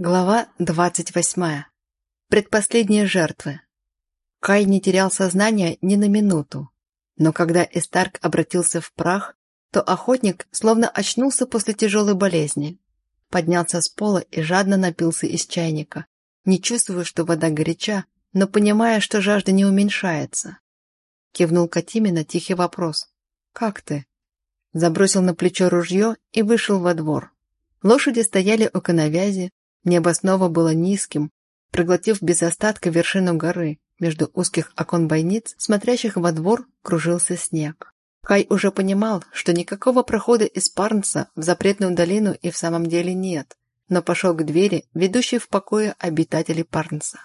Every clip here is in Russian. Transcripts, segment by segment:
Глава двадцать восьмая. Предпоследние жертвы. Кай не терял сознания ни на минуту. Но когда Эстарк обратился в прах, то охотник словно очнулся после тяжелой болезни. Поднялся с пола и жадно напился из чайника, не чувствуя, что вода горяча, но понимая, что жажда не уменьшается. Кивнул Катиме на тихий вопрос. «Как ты?» Забросил на плечо ружье и вышел во двор. Лошади стояли у коновязи, Небо снова было низким, проглотив без остатка вершину горы. Между узких окон бойниц, смотрящих во двор, кружился снег. Кай уже понимал, что никакого прохода из Парнса в запретную долину и в самом деле нет, но пошел к двери, ведущей в покое обитателей Парнса.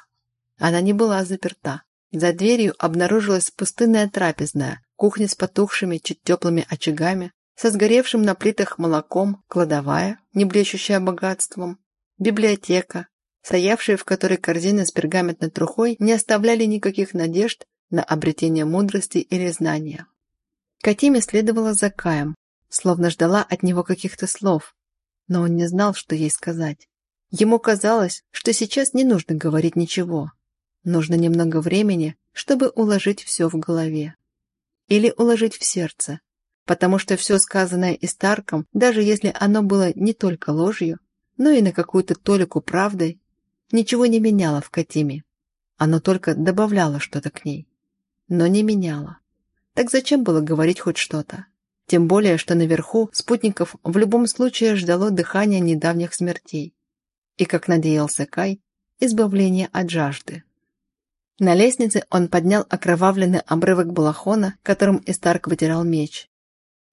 Она не была заперта. За дверью обнаружилась пустынная трапезная, кухня с потухшими, чуть теплыми очагами, со сгоревшим на плитах молоком, кладовая, не блещущая богатством, библиотека, стоявшие в которой корзины с пергаментной трухой не оставляли никаких надежд на обретение мудрости или знания. Катиме следовала за Каем, словно ждала от него каких-то слов, но он не знал, что ей сказать. Ему казалось, что сейчас не нужно говорить ничего. Нужно немного времени, чтобы уложить все в голове. Или уложить в сердце, потому что все сказанное Истарком, даже если оно было не только ложью, но и на какую-то толику правды ничего не меняло в Катиме. Оно только добавляло что-то к ней, но не меняло. Так зачем было говорить хоть что-то? Тем более, что наверху спутников в любом случае ждало дыхание недавних смертей. И, как надеялся Кай, избавление от жажды. На лестнице он поднял окровавленный обрывок балахона, которым Истарк вытирал меч,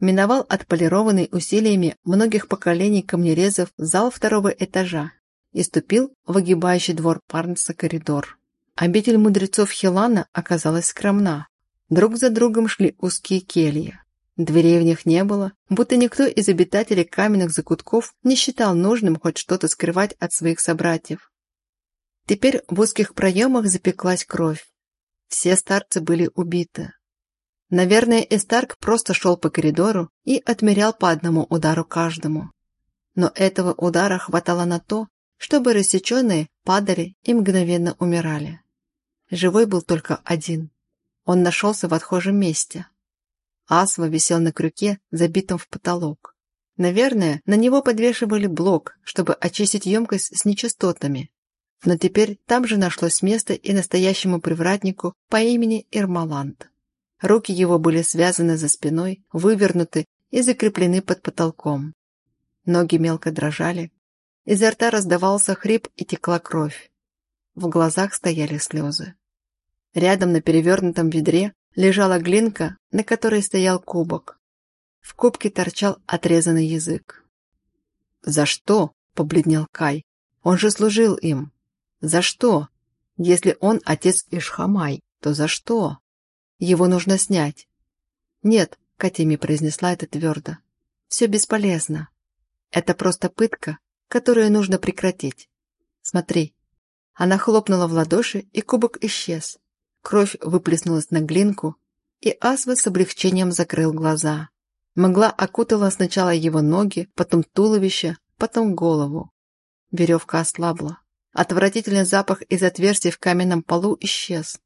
миновал отполированный усилиями многих поколений камнерезов зал второго этажа и ступил в огибающий двор Парнса коридор. Обитель мудрецов Хилана оказалась скромна. Друг за другом шли узкие кельи. Дверей в них не было, будто никто из обитателей каменных закутков не считал нужным хоть что-то скрывать от своих собратьев. Теперь в узких проемах запеклась кровь. Все старцы были убиты. Наверное, Эстарк просто шел по коридору и отмерял по одному удару каждому. Но этого удара хватало на то, чтобы рассеченные падали и мгновенно умирали. Живой был только один. Он нашелся в отхожем месте. Асва висел на крюке, забитом в потолок. Наверное, на него подвешивали блок, чтобы очистить емкость с нечистотами. Но теперь там же нашлось место и настоящему привратнику по имени Ирмаланд. Руки его были связаны за спиной, вывернуты и закреплены под потолком. Ноги мелко дрожали. Изо рта раздавался хрип и текла кровь. В глазах стояли слезы. Рядом на перевернутом ведре лежала глинка, на которой стоял кубок. В кубке торчал отрезанный язык. «За что?» — побледнел Кай. «Он же служил им. За что? Если он отец Ишхамай, то за что?» Его нужно снять. Нет, Катеми произнесла это твердо. Все бесполезно. Это просто пытка, которую нужно прекратить. Смотри. Она хлопнула в ладоши, и кубок исчез. Кровь выплеснулась на глинку, и Асва с облегчением закрыл глаза. Мгла окутала сначала его ноги, потом туловище, потом голову. Веревка ослабла. Отвратительный запах из отверстий в каменном полу исчез.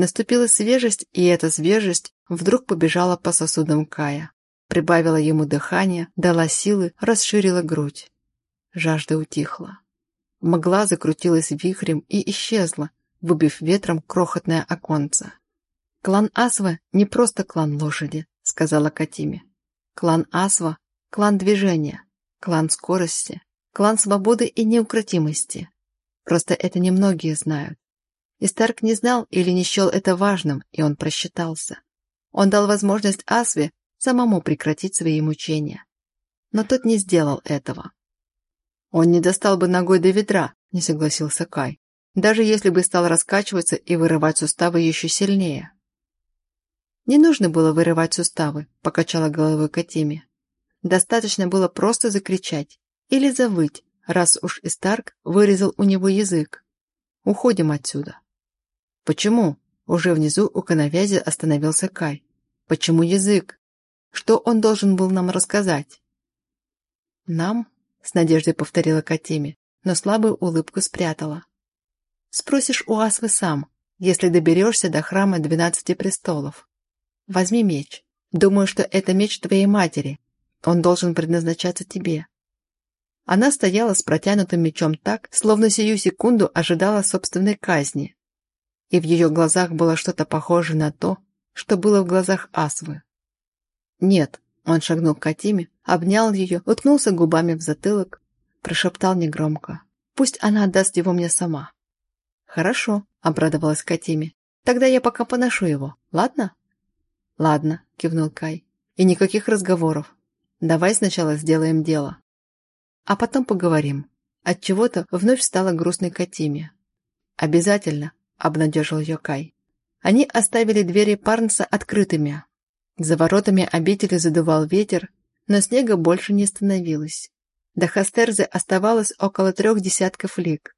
Наступила свежесть, и эта свежесть вдруг побежала по сосудам Кая. Прибавила ему дыхание, дала силы, расширила грудь. Жажда утихла. Мгла закрутилась вихрем и исчезла, выбив ветром крохотное оконце. «Клан Асва не просто клан лошади», — сказала Катиме. «Клан Асва — клан движения, клан скорости, клан свободы и неукротимости. Просто это немногие знают. И Старк не знал или не счел это важным, и он просчитался. Он дал возможность Асве самому прекратить свои мучения. Но тот не сделал этого. «Он не достал бы ногой до ведра», — не согласился Кай, даже если бы стал раскачиваться и вырывать суставы еще сильнее. «Не нужно было вырывать суставы», — покачала головой Катиме. «Достаточно было просто закричать или завыть, раз уж Истарк вырезал у него язык. Уходим отсюда». «Почему?» Уже внизу у коновязи остановился Кай. «Почему язык? Что он должен был нам рассказать?» «Нам?» — с надеждой повторила Катиме. но слабую улыбку спрятала. «Спросишь у Асвы сам, если доберешься до храма двенадцати престолов. Возьми меч. Думаю, что это меч твоей матери. Он должен предназначаться тебе». Она стояла с протянутым мечом так, словно сию секунду ожидала собственной казни. И в ее глазах было что-то похожее на то, что было в глазах Асвы. «Нет», — он шагнул к Катиме, обнял ее, уткнулся губами в затылок, прошептал негромко. «Пусть она отдаст его мне сама». «Хорошо», — обрадовалась Катиме. «Тогда я пока поношу его, ладно?» «Ладно», — кивнул Кай. «И никаких разговоров. Давай сначала сделаем дело. А потом поговорим». Отчего-то вновь стала грустной Катиме. «Обязательно», — обнадежил ее Кай. Они оставили двери Парнса открытыми. За воротами обители задувал ветер, но снега больше не становилось. До Хастерзы оставалось около трех десятков лиг.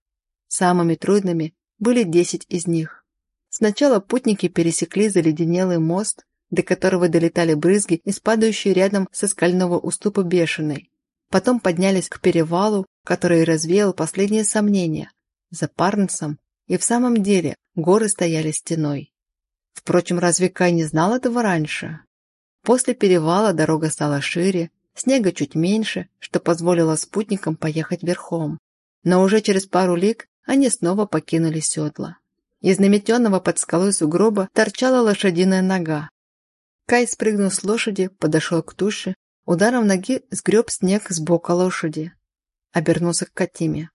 Самыми трудными были десять из них. Сначала путники пересекли заледенелый мост, до которого долетали брызги из падающей рядом со скального уступа бешеной. Потом поднялись к перевалу, который развеял последние сомнения. За Парнсом и в самом деле горы стояли стеной. Впрочем, разве Кай не знал этого раньше? После перевала дорога стала шире, снега чуть меньше, что позволило спутникам поехать верхом. Но уже через пару лиг они снова покинули седла. Из наметенного под скалой сугроба торчала лошадиная нога. Кай спрыгнул с лошади, подошел к туше, ударом ноги сгреб снег с бока лошади. Обернулся к Катиме.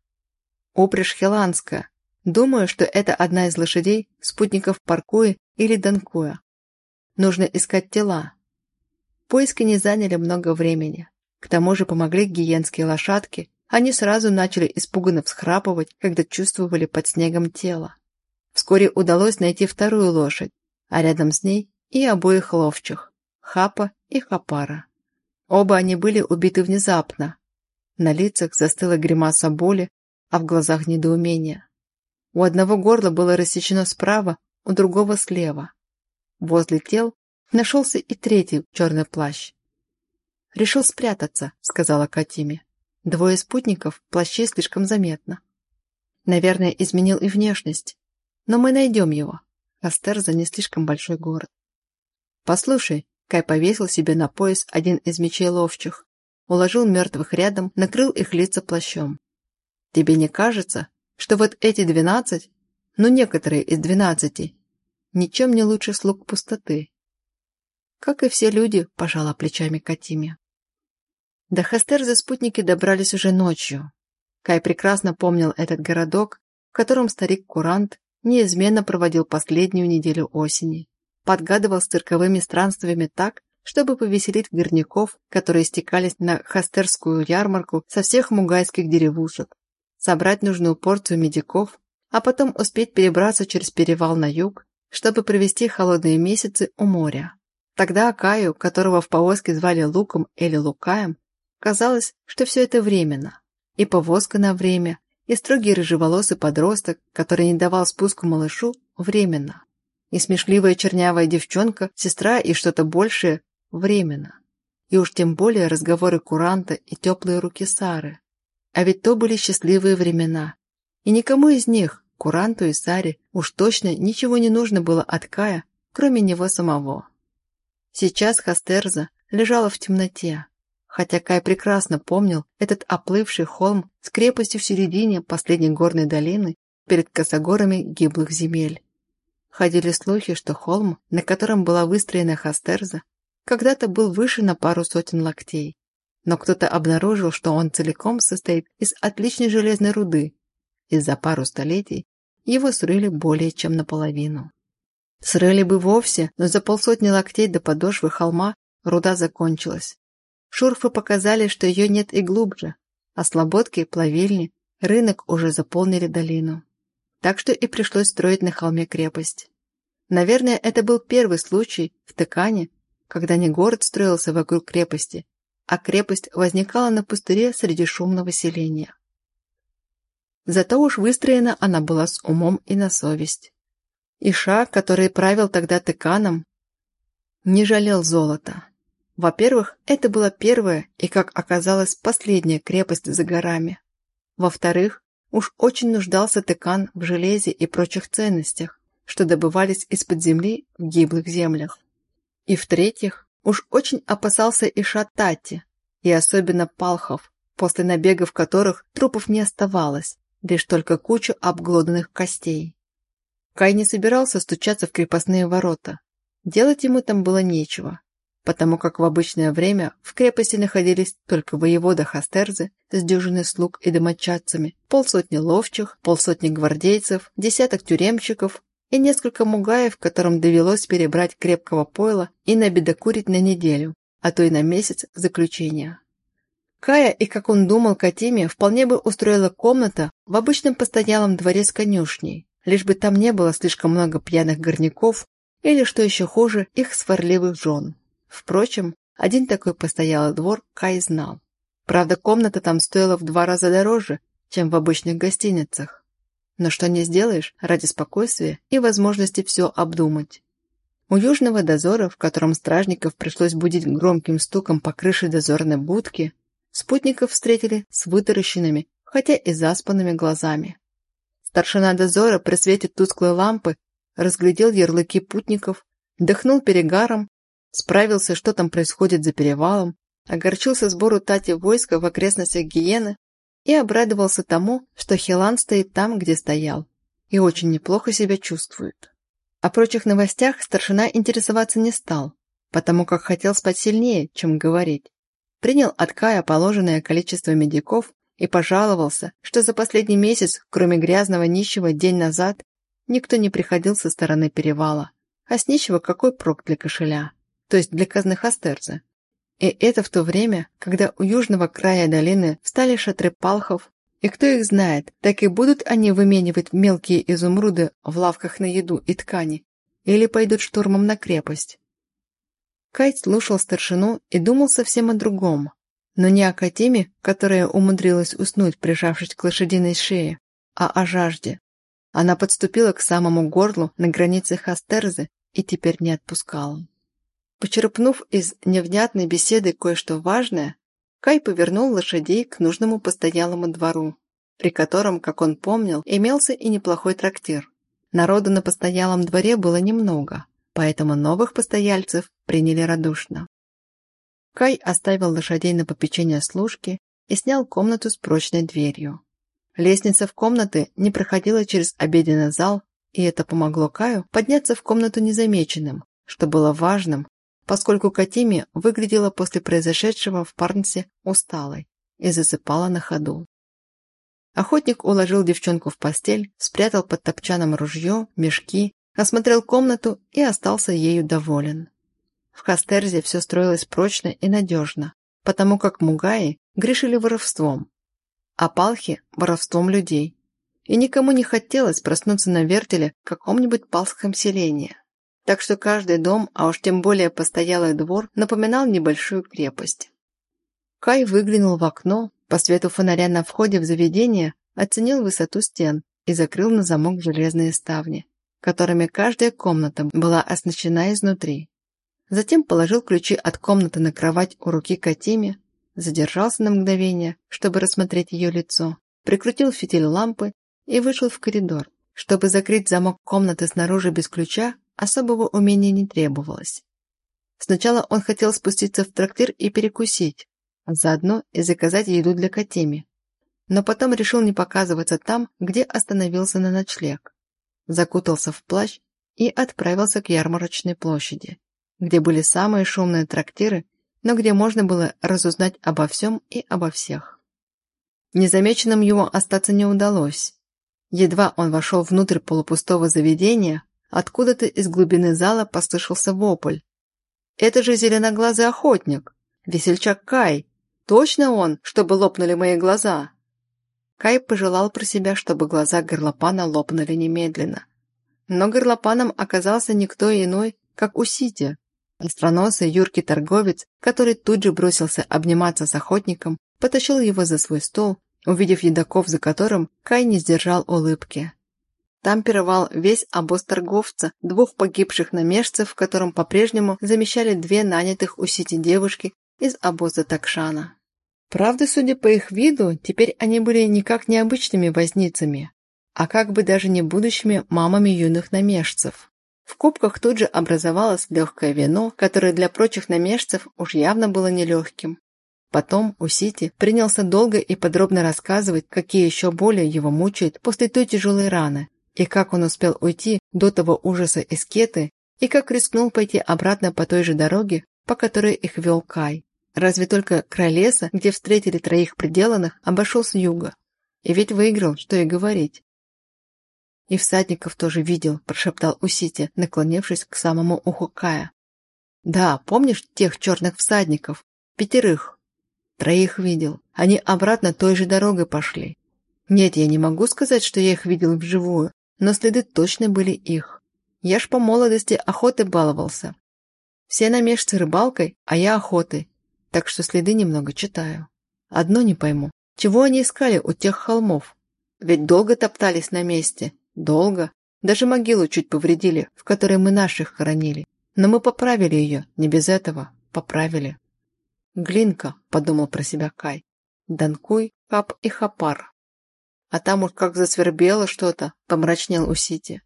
«Упряжь хеланская. Думаю, что это одна из лошадей спутников Паркуи или Данкуя. Нужно искать тела. Поиски не заняли много времени. К тому же помогли гиенские лошадки. Они сразу начали испуганно всхрапывать, когда чувствовали под снегом тело. Вскоре удалось найти вторую лошадь, а рядом с ней и обоих ловчих – Хапа и Хапара. Оба они были убиты внезапно. На лицах застыла гримаса боли, а в глазах недоумение. У одного горла было рассечено справа, у другого слева. Возле тел нашелся и третий черный плащ. «Решил спрятаться», — сказала Катиме. «Двое спутников, плащей слишком заметно. Наверное, изменил и внешность. Но мы найдем его. Астерза не слишком большой город». «Послушай», — Кай повесил себе на пояс один из мечей ловчих, уложил мертвых рядом, накрыл их лица плащом. «Тебе не кажется, что вот эти двенадцать, ну некоторые из двенадцати, ничем не лучше слуг пустоты. Как и все люди, пожала плечами Катиме. До Хастерзы спутники добрались уже ночью. Кай прекрасно помнил этот городок, в котором старик Курант неизменно проводил последнюю неделю осени. Подгадывал с цирковыми странствиями так, чтобы повеселить горняков, которые стекались на Хастерскую ярмарку со всех мугайских деревушек, собрать нужную порцию медиков, а потом успеть перебраться через перевал на юг, чтобы провести холодные месяцы у моря. Тогда Акаю, которого в повозке звали Луком или Лукаем, казалось, что все это временно. И повозка на время, и строгий рыжеволосый подросток, который не давал спуску малышу, временно. И смешливая чернявая девчонка, сестра и что-то большее, временно. И уж тем более разговоры Куранта и теплые руки Сары. А ведь то были счастливые времена. И никому из них, Куранту и Саре, уж точно ничего не нужно было от Кая, кроме него самого. Сейчас Хастерза лежала в темноте, хотя Кай прекрасно помнил этот оплывший холм с крепостью в середине последней горной долины перед косогорами гиблых земель. Ходили слухи, что холм, на котором была выстроена Хастерза, когда-то был выше на пару сотен локтей но кто-то обнаружил, что он целиком состоит из отличной железной руды, и за пару столетий его срыли более чем наполовину. Срыли бы вовсе, но за полсотни локтей до подошвы холма руда закончилась. Шурфы показали, что ее нет и глубже, а слободки, плавильни, рынок уже заполнили долину. Так что и пришлось строить на холме крепость. Наверное, это был первый случай в Тыкане, когда не город строился вокруг крепости, а крепость возникала на пустыре среди шумного селения. Зато уж выстроена она была с умом и на совесть. Иша, который правил тогда тыканом, не жалел золота. Во-первых, это была первая и, как оказалось, последняя крепость за горами. Во-вторых, уж очень нуждался Текан в железе и прочих ценностях, что добывались из-под земли в гиблых землях. И в-третьих, уж очень опасался и Шатати, и особенно Палхов, после набегов которых трупов не оставалось, лишь только кучу обглоданных костей. Кай не собирался стучаться в крепостные ворота. Делать ему там было нечего, потому как в обычное время в крепости находились только воевода Хастерзы с дюжиной слуг и домочадцами, полсотни ловчих, полсотни гвардейцев, десяток тюремщиков и несколько мугаев, которым довелось перебрать крепкого пойла и набедокурить на неделю, а то и на месяц заключения. Кая и, как он думал, Катиме вполне бы устроила комната в обычном постоялом дворе с конюшней, лишь бы там не было слишком много пьяных горняков или, что еще хуже, их сварливых жен. Впрочем, один такой постоялый двор Кай знал. Правда, комната там стоила в два раза дороже, чем в обычных гостиницах. Но что не сделаешь ради спокойствия и возможности все обдумать. У южного дозора, в котором стражников пришлось будить громким стуком по крыше дозорной будки, спутников встретили с вытаращенными, хотя и заспанными глазами. Старшина дозора при свете тусклой лампы разглядел ярлыки путников, дыхнул перегаром, справился, что там происходит за перевалом, огорчился сбору тати войска в окрестностях Гиены и обрадовался тому, что Хилан стоит там, где стоял, и очень неплохо себя чувствует. О прочих новостях старшина интересоваться не стал, потому как хотел спать сильнее, чем говорить. Принял от Кая положенное количество медиков и пожаловался, что за последний месяц, кроме грязного нищего день назад, никто не приходил со стороны перевала. А с нищего какой прок для кошеля? То есть для казны Хастерза. И это в то время, когда у южного края долины встали шатры палхов, и кто их знает, так и будут они выменивать мелкие изумруды в лавках на еду и ткани, или пойдут штурмом на крепость. Кайт слушал старшину и думал совсем о другом, но не о Катиме, которая умудрилась уснуть, прижавшись к лошадиной шее, а о жажде. Она подступила к самому горлу на границе Хастерзы и теперь не отпускала. Почерпнув из невнятной беседы кое-что важное, Кай повернул лошадей к нужному постоялому двору, при котором, как он помнил, имелся и неплохой трактир. Народу на постоялом дворе было немного, поэтому новых постояльцев приняли радушно. Кай оставил лошадей на попечение служки и снял комнату с прочной дверью. Лестница в комнаты не проходила через обеденный зал, и это помогло Каю подняться в комнату незамеченным, что было важным, поскольку Катими выглядела после произошедшего в Парнсе усталой и засыпала на ходу. Охотник уложил девчонку в постель, спрятал под топчаном ружье, мешки, осмотрел комнату и остался ею доволен. В Хастерзе все строилось прочно и надежно, потому как мугаи грешили воровством, а палхи – воровством людей. И никому не хотелось проснуться на вертеле в каком-нибудь палском селении. Так что каждый дом, а уж тем более постоялый двор, напоминал небольшую крепость. Кай выглянул в окно, по свету фонаря на входе в заведение оценил высоту стен и закрыл на замок железные ставни, которыми каждая комната была оснащена изнутри. Затем положил ключи от комнаты на кровать у руки Катиме, задержался на мгновение, чтобы рассмотреть ее лицо, прикрутил фитиль лампы и вышел в коридор. Чтобы закрыть замок комнаты снаружи без ключа, особого умения не требовалось. Сначала он хотел спуститься в трактир и перекусить, а заодно и заказать еду для Катеми. Но потом решил не показываться там, где остановился на ночлег. Закутался в плащ и отправился к ярмарочной площади где были самые шумные трактиры, но где можно было разузнать обо всем и обо всех. Незамеченным его остаться не удалось. Едва он вошел внутрь полупустого заведения, откуда-то из глубины зала послышался вопль. «Это же зеленоглазый охотник! Весельчак Кай! Точно он, чтобы лопнули мои глаза!» Кай пожелал про себя, чтобы глаза горлопана лопнули немедленно. Но горлопаном оказался никто иной, как Усидя, Остроносый юркий торговец, который тут же бросился обниматься с охотником, потащил его за свой стол, увидев едоков, за которым Кай не сдержал улыбки. Там пировал весь обоз торговца, двух погибших намежцев, в котором по-прежнему замещали две нанятых у Сити девушки из обоза Такшана. Правда, судя по их виду, теперь они были никак не обычными возницами, а как бы даже не будущими мамами юных намежцев. В кубках тут же образовалось легкое вино, которое для прочих намежцев уж явно было нелегким. Потом Усити принялся долго и подробно рассказывать, какие еще боли его мучают после той тяжелой раны, и как он успел уйти до того ужаса из Кеты, и как рискнул пойти обратно по той же дороге, по которой их вел Кай. Разве только край леса, где встретили троих приделанных, обошел с юга. И ведь выиграл, что и говорить. «И всадников тоже видел», – прошептал Усити, наклонившись к самому уху Кая. «Да, помнишь тех черных всадников? Пятерых. Троих видел. Они обратно той же дорогой пошли. Нет, я не могу сказать, что я их видел вживую, но следы точно были их. Я ж по молодости охоты баловался. Все намешцы рыбалкой, а я охотой, так что следы немного читаю. Одно не пойму, чего они искали у тех холмов? Ведь долго топтались на месте, Долго. Даже могилу чуть повредили, в которой мы наших хоронили. Но мы поправили ее, не без этого. Поправили. Глинка, подумал про себя Кай. Данкуй, Хап и Хапар. А там уж как засвербело что-то, помрачнел Усити.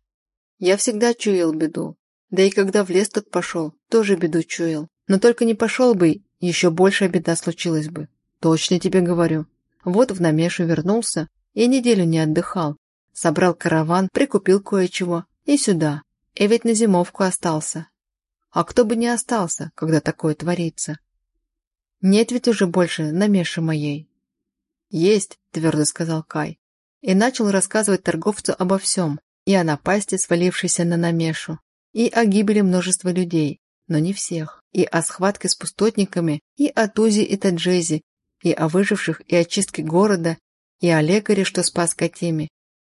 Я всегда чуял беду. Да и когда в лес тот пошел, тоже беду чуял. Но только не пошел бы, еще большая беда случилась бы. Точно тебе говорю. Вот в Намешу вернулся и неделю не отдыхал, Собрал караван, прикупил кое-чего и сюда. И ведь на зимовку остался. А кто бы не остался, когда такое творится? Нет ведь уже больше намеши моей. Есть, твердо сказал Кай. И начал рассказывать торговцу обо всем. И о напасти, свалившейся на намешу. И о гибели множества людей, но не всех. И о схватке с пустотниками, и о Тузе и Таджезе, и о выживших, и о чистке города, и о лекаре, что спас Катеми,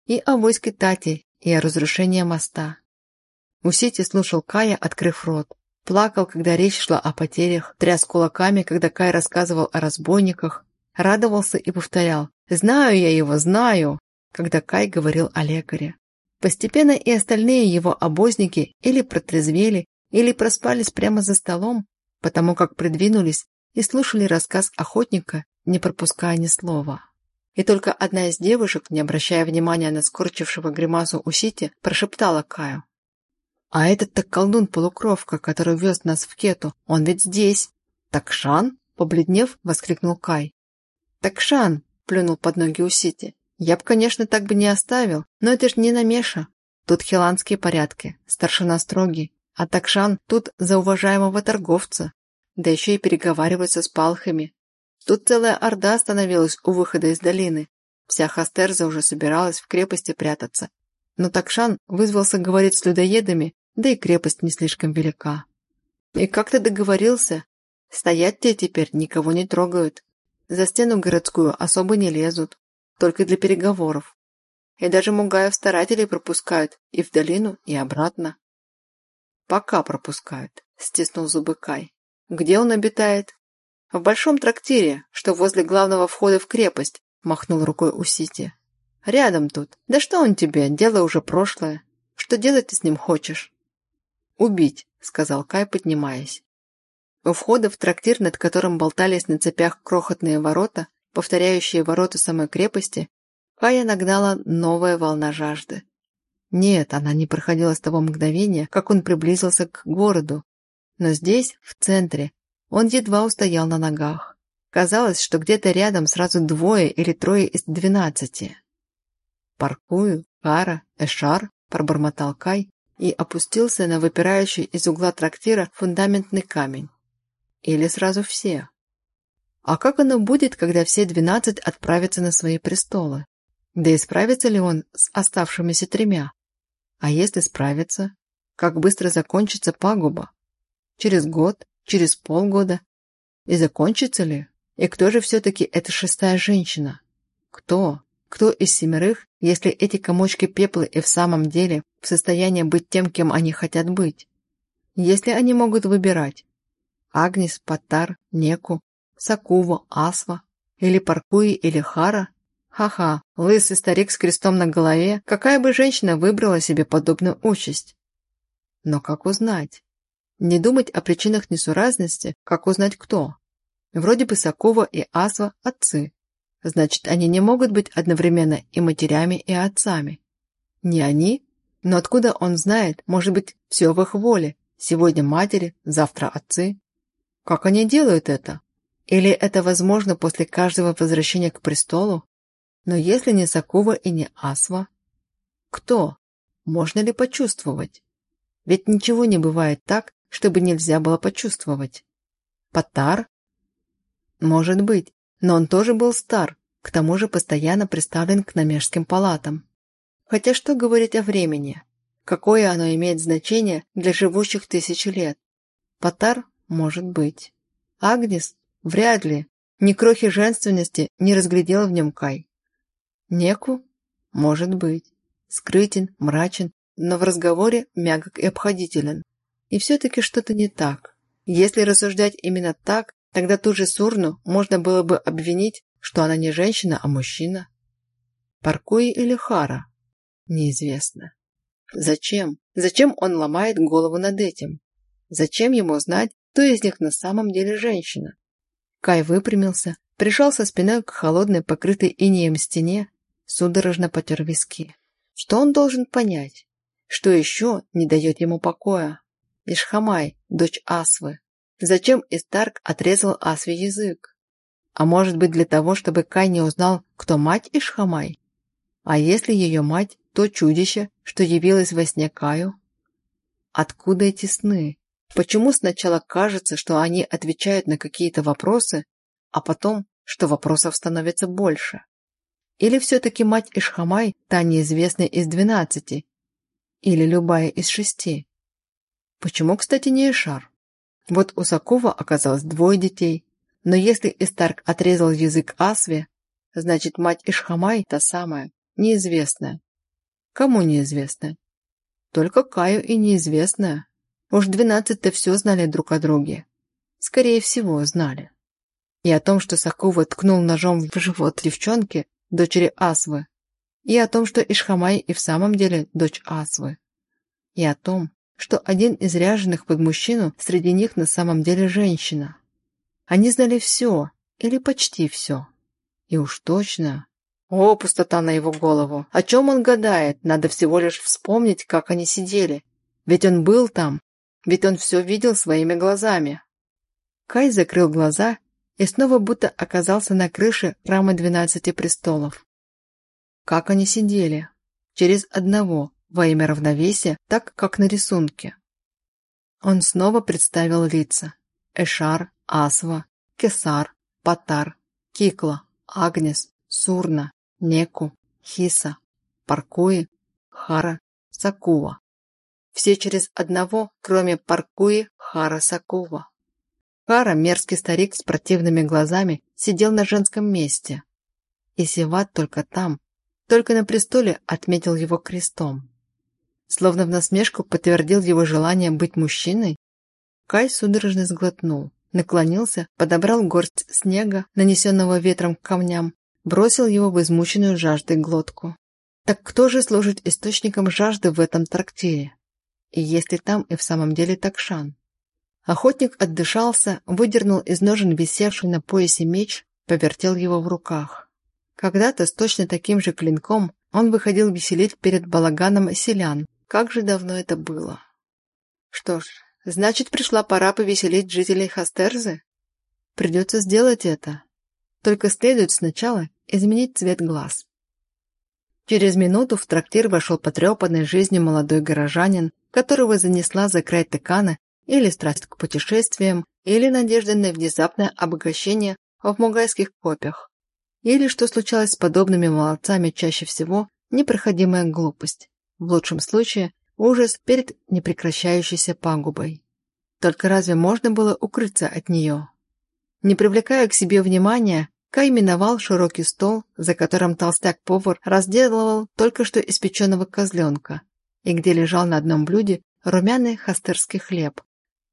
и о войске Тати, и о разрушении моста. Усити слушал Кая, открыв рот. Плакал, когда речь шла о потерях, тряс кулаками, когда Кай рассказывал о разбойниках, радовался и повторял «Знаю я его, знаю», когда Кай говорил о лекаре. Постепенно и остальные его обозники или протрезвели, или проспались прямо за столом, потому как придвинулись и слушали рассказ охотника, не пропуская ни слова. И только одна из девушек, не обращая внимания на скорчившего гримасу Усити, прошептала Каю. «А этот-то колдун-полукровка, который вез нас в Кету, он ведь здесь!» «Такшан?» — побледнев, воскликнул Кай. «Такшан!» — плюнул под ноги Усити. «Я б, конечно, так бы не оставил, но это ж не намеша. Тут хиланские порядки, старшина строгий, а Такшан тут за уважаемого торговца, да еще и переговаривается с палхами, Тут целая орда остановилась у выхода из долины. Вся Хастерза уже собиралась в крепости прятаться. Но Такшан вызвался говорить с людоедами, да и крепость не слишком велика. И как то договорился? Стоять те теперь никого не трогают. За стену городскую особо не лезут, только для переговоров. И даже Мугаев старателей пропускают и в долину, и обратно. Пока пропускают, стиснул зубы Кай. Где он обитает? «В большом трактире, что возле главного входа в крепость», – махнул рукой Усити. «Рядом тут. Да что он тебе? Дело уже прошлое. Что делать ты с ним хочешь?» «Убить», – сказал Кай, поднимаясь. У входа в трактир, над которым болтались на цепях крохотные ворота, повторяющие ворота самой крепости, Кая нагнала новая волна жажды. Нет, она не проходила с того мгновения, как он приблизился к городу. Но здесь, в центре, он едва устоял на ногах. Казалось, что где-то рядом сразу двое или трое из двенадцати. «Паркую, Кара, Эшар», – пробормотал Кай и опустился на выпирающий из угла трактира фундаментный камень. Или сразу все. А как оно будет, когда все двенадцать отправятся на свои престолы? Да и справится ли он с оставшимися тремя? А если справится, как быстро закончится пагуба? Через год, Через полгода? И закончится ли? И кто же все-таки эта шестая женщина? Кто? Кто из семерых, если эти комочки пепла и в самом деле в состоянии быть тем, кем они хотят быть? Если они могут выбирать? Агнес, Паттар, Неку, Сакува, Асва или Паркуи или Хара? Ха-ха, лысый старик с крестом на голове, какая бы женщина выбрала себе подобную участь? Но как узнать? Не думать о причинах несуразности, как узнать кто. Вроде бы Сакова и Асва – отцы. Значит, они не могут быть одновременно и матерями, и отцами. Не они? Но откуда он знает, может быть, все в их воле. Сегодня матери, завтра отцы. Как они делают это? Или это возможно после каждого возвращения к престолу? Но если не Сакова и не Асва, кто? Можно ли почувствовать? Ведь ничего не бывает так, чтобы нельзя было почувствовать. Патар? Может быть, но он тоже был стар, к тому же постоянно приставлен к намежским палатам. Хотя что говорить о времени? Какое оно имеет значение для живущих тысячи лет? Патар? Может быть. Агнес? Вряд ли. Ни крохи женственности не разглядела в нем Кай. Неку? Может быть. Скрытен, мрачен, но в разговоре мягок и обходителен. И все-таки что-то не так. Если рассуждать именно так, тогда ту же Сурну можно было бы обвинить, что она не женщина, а мужчина. Паркуи или Хара? Неизвестно. Зачем? Зачем он ломает голову над этим? Зачем ему знать, кто из них на самом деле женщина? Кай выпрямился, прижался спиной к холодной, покрытой инеем стене судорожно потер виски. Что он должен понять? Что еще не дает ему покоя? Ишхамай, дочь Асвы. Зачем Истарк отрезал Асве язык? А может быть для того, чтобы Кай не узнал, кто мать Ишхамай? А если ее мать, то чудище, что явилось во сне Каю? Откуда эти сны? Почему сначала кажется, что они отвечают на какие-то вопросы, а потом, что вопросов становится больше? Или все-таки мать Ишхамай, та неизвестная из двенадцати? Или любая из шести? Почему, кстати, не Ишар? Вот у Сакова оказалось двое детей, но если Истарк отрезал язык Асве, значит мать Ишхамай та самая, неизвестная. Кому неизвестная? Только Каю и неизвестная. Уж двенадцать-то все знали друг о друге. Скорее всего, знали. И о том, что Сакова ткнул ножом в живот девчонки, дочери Асвы, и о том, что Ишхамай и в самом деле дочь Асвы, и о том, что один из ряженых под мужчину среди них на самом деле женщина. Они знали все, или почти все. И уж точно... О, пустота на его голову! О чем он гадает? Надо всего лишь вспомнить, как они сидели. Ведь он был там, ведь он все видел своими глазами. Кай закрыл глаза и снова будто оказался на крыше храма двенадцати престолов. Как они сидели? Через одного, во имя равновесия, так, как на рисунке. Он снова представил лица. Эшар, Асва, Кесар, Патар, Кикла, Агнес, Сурна, Неку, Хиса, Паркуи, Хара, Сакува. Все через одного, кроме Паркуи, Хара, Сакува. Хара, мерзкий старик с противными глазами, сидел на женском месте. И Севат только там, только на престоле отметил его крестом. Словно в насмешку подтвердил его желание быть мужчиной, Кай судорожно сглотнул, наклонился, подобрал горсть снега, нанесенного ветром к камням, бросил его в измученную жаждой глотку. Так кто же служит источником жажды в этом трактире? И есть ли там и в самом деле Такшан? Охотник отдышался, выдернул из ножен висевший на поясе меч, повертел его в руках. Когда-то с точно таким же клинком он выходил веселить перед балаганом селян. Как же давно это было. Что ж, значит, пришла пора повеселить жителей Хастерзы? Придется сделать это. Только следует сначала изменить цвет глаз. Через минуту в трактир вошел потрепанный жизнью молодой горожанин, которого занесла за край тыкана или страсть к путешествиям, или надежда на внезапное обогащение в мугайских копиях, или, что случалось с подобными молодцами чаще всего, непроходимая глупость, в лучшем случае ужас перед непрекращающейся пагубой. Только разве можно было укрыться от нее? Не привлекая к себе внимания, Кай миновал широкий стол, за которым толстяк-повар разделывал только что испеченного козленка, и где лежал на одном блюде румяный хастерский хлеб,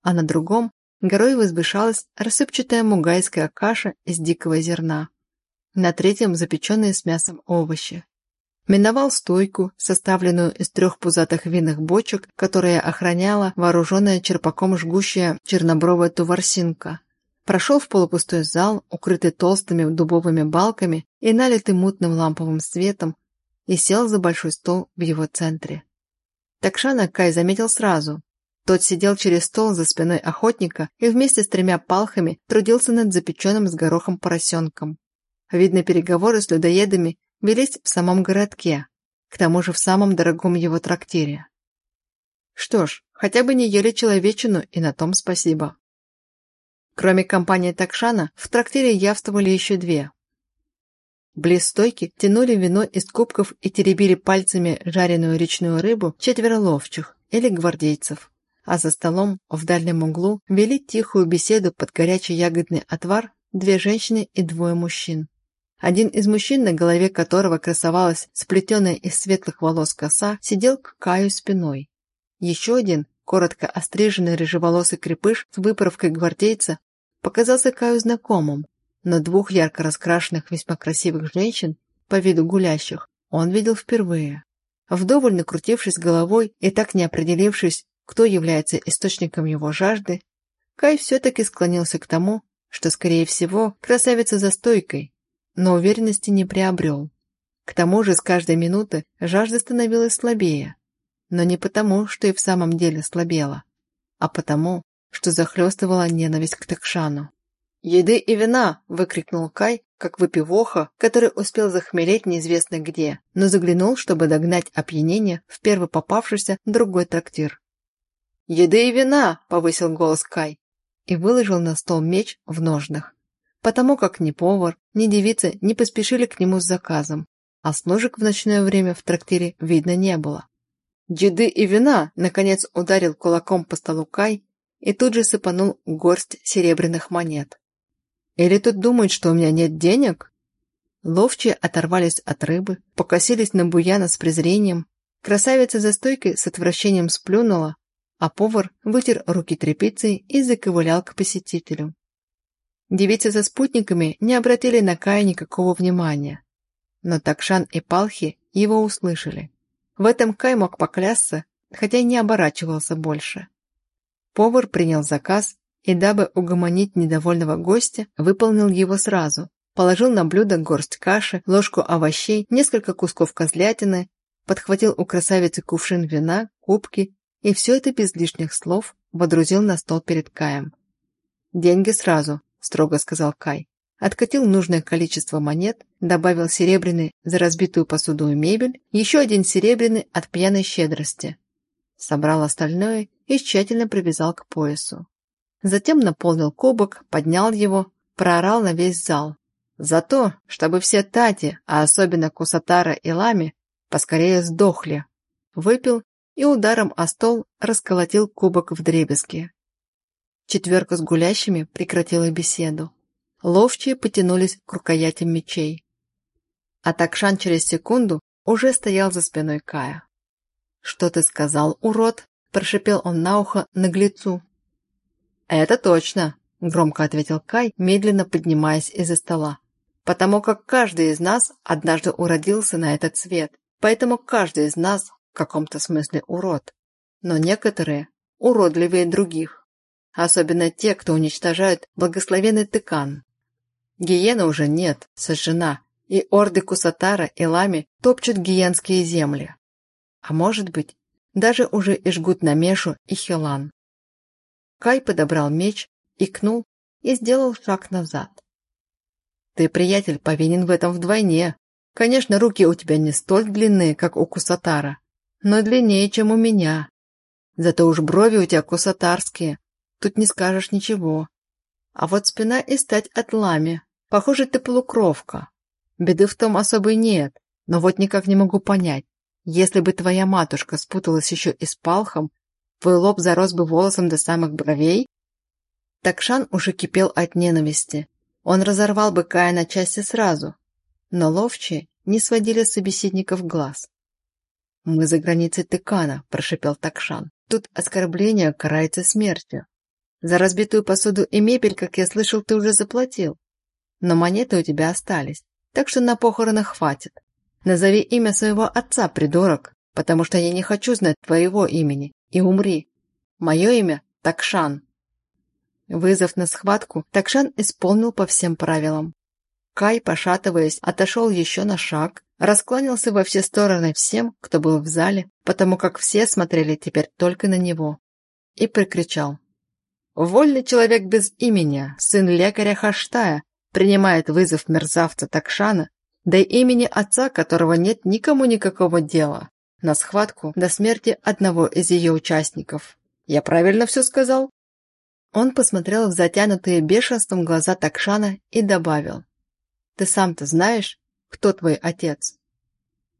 а на другом горой возвышалась рассыпчатая мугайская каша из дикого зерна. На третьем запеченные с мясом овощи. Миновал стойку, составленную из трех пузатых винных бочек, которая охраняла вооруженная черпаком жгущая чернобровая туварсинка. Прошел в полупустой зал, укрытый толстыми дубовыми балками и налитый мутным ламповым светом, и сел за большой стол в его центре. Такшана Кай заметил сразу. Тот сидел через стол за спиной охотника и вместе с тремя палхами трудился над запеченным с горохом поросенком. Видно, переговоры с людоедами велись в самом городке, к тому же в самом дорогом его трактире. Что ж, хотя бы не ели человечину, и на том спасибо. Кроме компании Такшана, в трактире явствовали еще две. Близ стойки тянули вино из кубков и теребили пальцами жареную речную рыбу четверо ловчих или гвардейцев. А за столом в дальнем углу вели тихую беседу под горячий ягодный отвар две женщины и двое мужчин. Один из мужчин, на голове которого красовалась сплетенная из светлых волос коса, сидел к Каю спиной. Еще один, коротко остриженный рыжеволосый крепыш с выправкой гвардейца, показался Каю знакомым, но двух ярко раскрашенных весьма красивых женщин, по виду гулящих, он видел впервые. Вдоволь накрутившись головой и так не определившись, кто является источником его жажды, Кай все-таки склонился к тому, что, скорее всего, красавица за стойкой, но уверенности не приобрел. К тому же с каждой минуты жажда становилась слабее. Но не потому, что и в самом деле слабела, а потому, что захлестывала ненависть к Такшану. «Еды и вина!» – выкрикнул Кай, как выпивоха, который успел захмелеть неизвестно где, но заглянул, чтобы догнать опьянение в первый попавшийся другой трактир. «Еды и вина!» – повысил голос Кай и выложил на стол меч в ножнах потому как ни повар, ни девица не поспешили к нему с заказом, а сножек в ночное время в трактире видно не было. «Еды и вина!» – наконец ударил кулаком по столу Кай и тут же сыпанул горсть серебряных монет. «Или тут думают, что у меня нет денег?» Ловчие оторвались от рыбы, покосились на Буяна с презрением. Красавица за стойкой с отвращением сплюнула, а повар вытер руки тряпицей и заковылял к посетителю. Девицы со спутниками не обратили на Кая никакого внимания. Но Такшан и Палхи его услышали. В этом Кай мог поклясться, хотя не оборачивался больше. Повар принял заказ и, дабы угомонить недовольного гостя, выполнил его сразу. Положил на блюдо горсть каши, ложку овощей, несколько кусков козлятины, подхватил у красавицы кувшин вина, кубки и все это без лишних слов водрузил на стол перед Каем. «Деньги сразу», строго сказал Кай. Откатил нужное количество монет, добавил серебряный за разбитую посуду и мебель, еще один серебряный от пьяной щедрости. Собрал остальное и тщательно привязал к поясу. Затем наполнил кубок, поднял его, проорал на весь зал. За то, чтобы все Тати, а особенно Кусатара и Лами, поскорее сдохли. Выпил и ударом о стол расколотил кубок в дребезги. Четверка с гулящими прекратила беседу. Ловчие потянулись к рукоятям мечей. А Такшан через секунду уже стоял за спиной Кая. «Что ты сказал, урод?» – прошипел он на ухо наглецу. «Это точно», – громко ответил Кай, медленно поднимаясь из-за стола. «Потому как каждый из нас однажды уродился на этот свет, поэтому каждый из нас в каком-то смысле урод. Но некоторые уродливее других особенно те, кто уничтожают благословенный тыкан. Гиены уже нет, сожжена, и орды Кусатара и Лами топчут гиенские земли. А может быть, даже уже и жгут Намешу и Хилан. Кай подобрал меч, икнул и сделал шаг назад. «Ты, приятель, повинен в этом вдвойне. Конечно, руки у тебя не столь длинные, как у Кусатара, но длиннее, чем у меня. Зато уж брови у тебя кусатарские, Тут не скажешь ничего. А вот спина и стать от лами. Похоже, ты полукровка. Беды в том особой нет, но вот никак не могу понять. Если бы твоя матушка спуталась еще и с палхом, твой лоб зарос бы волосом до самых бровей? Такшан уже кипел от ненависти. Он разорвал бы Кая на части сразу. Но ловчие не сводили собеседников глаз. «Мы за границей Тыкана», – прошипел Такшан. «Тут оскорбление карается смертью. За разбитую посуду и мебель, как я слышал, ты уже заплатил. Но монеты у тебя остались, так что на похоронах хватит. Назови имя своего отца, придурок, потому что я не хочу знать твоего имени, и умри. Мое имя Такшан». Вызов на схватку Такшан исполнил по всем правилам. Кай, пошатываясь, отошел еще на шаг, раскланялся во все стороны всем, кто был в зале, потому как все смотрели теперь только на него, и прикричал. «Вольный человек без имени, сын лекаря Хаштая, принимает вызов мерзавца Такшана, да и имени отца, которого нет никому никакого дела, на схватку до смерти одного из ее участников. Я правильно все сказал?» Он посмотрел в затянутые бешенством глаза Такшана и добавил. «Ты сам-то знаешь, кто твой отец?»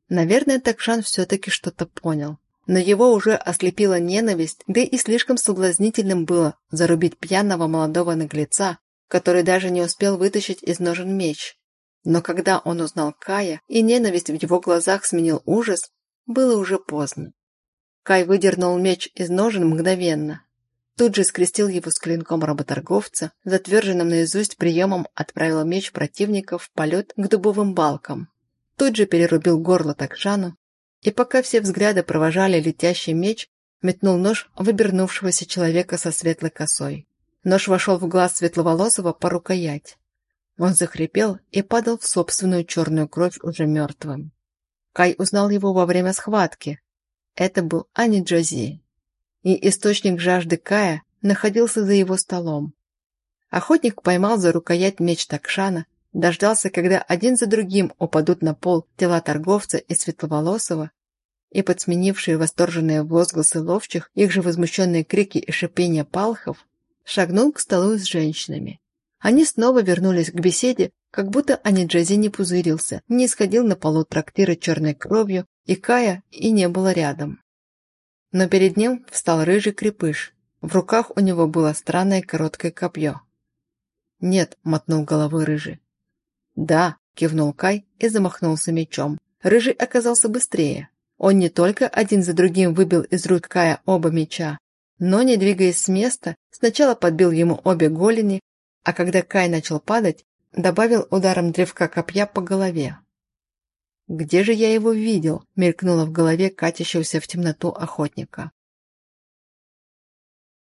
Наверное, Такшан все-таки что-то понял. Но его уже ослепила ненависть, да и слишком соблазнительным было зарубить пьяного молодого наглеца, который даже не успел вытащить из ножен меч. Но когда он узнал Кая, и ненависть в его глазах сменил ужас, было уже поздно. Кай выдернул меч из ножен мгновенно, Тут же скрестил его с клинком работорговца, затверженным наизусть приемом отправил меч противника в полет к дубовым балкам. Тут же перерубил горло Такшану, и пока все взгляды провожали летящий меч, метнул нож в обернувшегося человека со светлой косой. Нож вошел в глаз светловолосого по рукоять. Он захрипел и падал в собственную черную кровь уже мертвым. Кай узнал его во время схватки. Это был Ани Джози и источник жажды Кая находился за его столом. Охотник поймал за рукоять меч Такшана, дождался, когда один за другим упадут на пол тела торговца и светловолосого, и подсменившие восторженные возгласы ловчих, их же возмущенные крики и шипения палхов, шагнул к столу с женщинами. Они снова вернулись к беседе, как будто Аниджази не пузырился, не исходил на полу трактира черной кровью, и Кая и не было рядом. Но перед ним встал рыжий крепыш. В руках у него было странное короткое копье. «Нет», — мотнул головой рыжий. «Да», — кивнул Кай и замахнулся мечом. Рыжий оказался быстрее. Он не только один за другим выбил из рук Кая оба меча, но, не двигаясь с места, сначала подбил ему обе голени, а когда Кай начал падать, добавил ударом древка копья по голове. «Где же я его видел?» — мелькнуло в голове катящегося в темноту охотника.